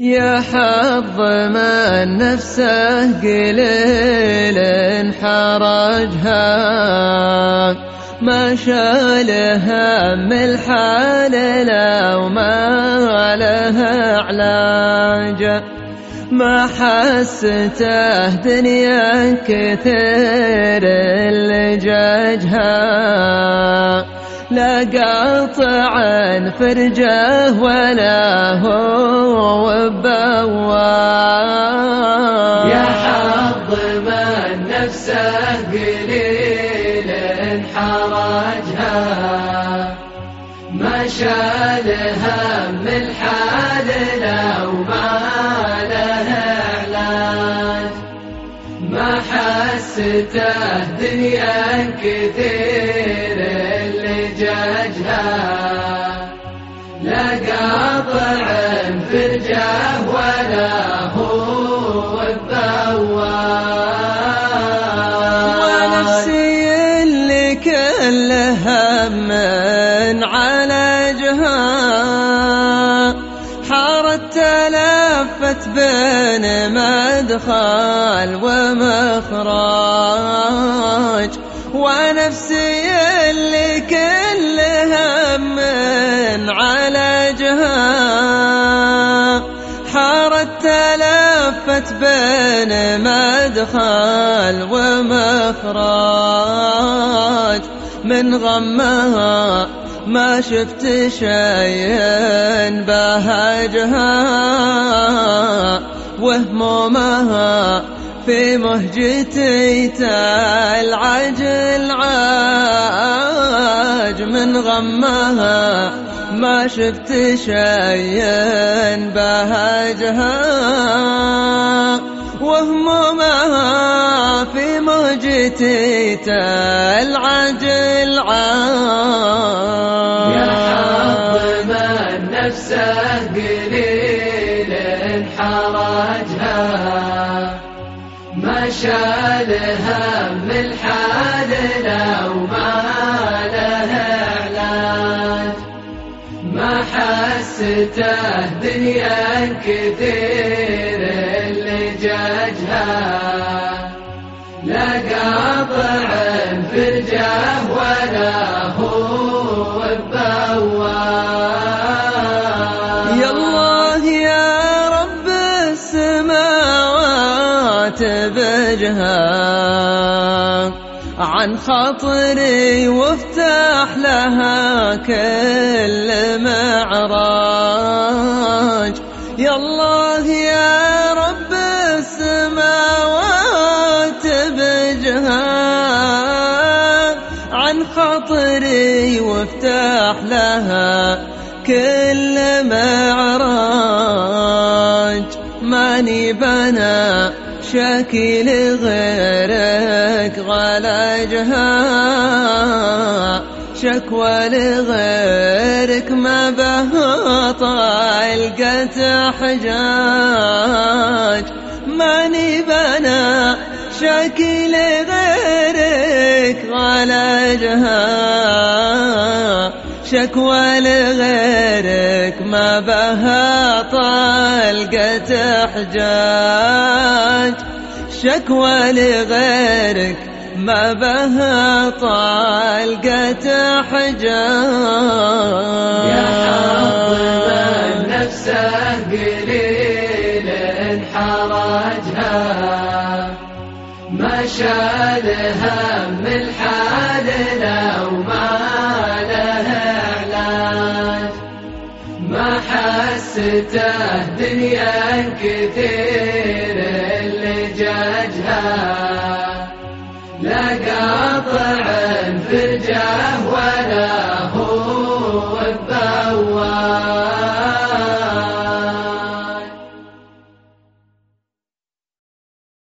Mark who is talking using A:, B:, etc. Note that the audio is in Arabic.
A: يا حظ من نفسه قليل حرجها ما شالها من الحال لو ما لها علاج. ما حسته دنيا كثير لجاجها. لا قاطع فرجه ولا هو بواب
B: يا حظ من نفسه قليل حرجها. ما شالها من الحال لو ما لها علاج ما حسته دنيا كثير لا قاطع فرجه ولا هو الثواب
A: ونفسي اللي كل هم عالجها حارت تلفت بين مدخل ومخرج بين مدخل ومخرج. من غمها ما شفت شيء بهجها. وهمومها في مهجتي العجل عاج. من غمها ما شفت شيء بهجها. مهجتي العجل عاج
B: يا حظ من نفسه قليل حرجها ما شالها من الحال لو ما لها علاج ما حسته دنيا كثير اللي جاجها. لا قاطع فرجه ولا هو بواب
A: يا الله يا رب السماوات بجها عن خاطري وافتح لها كل معراج. يا الله يا عن خاطري وافتح لها كل معراج. ماني بنا شكل غيرك غلاجها شكوى لغيرك ما بها طالقة حجاج. ماني بنا شكل غيرك غلاجها شكوى لغيرك ما بها طلقة حجاج شكوى لغيرك ما بها طلقة حجاج
B: يا من نفسه قليل حرجها ما شالها حسته دنيا كثير اللي لا قاطع فرجه ولا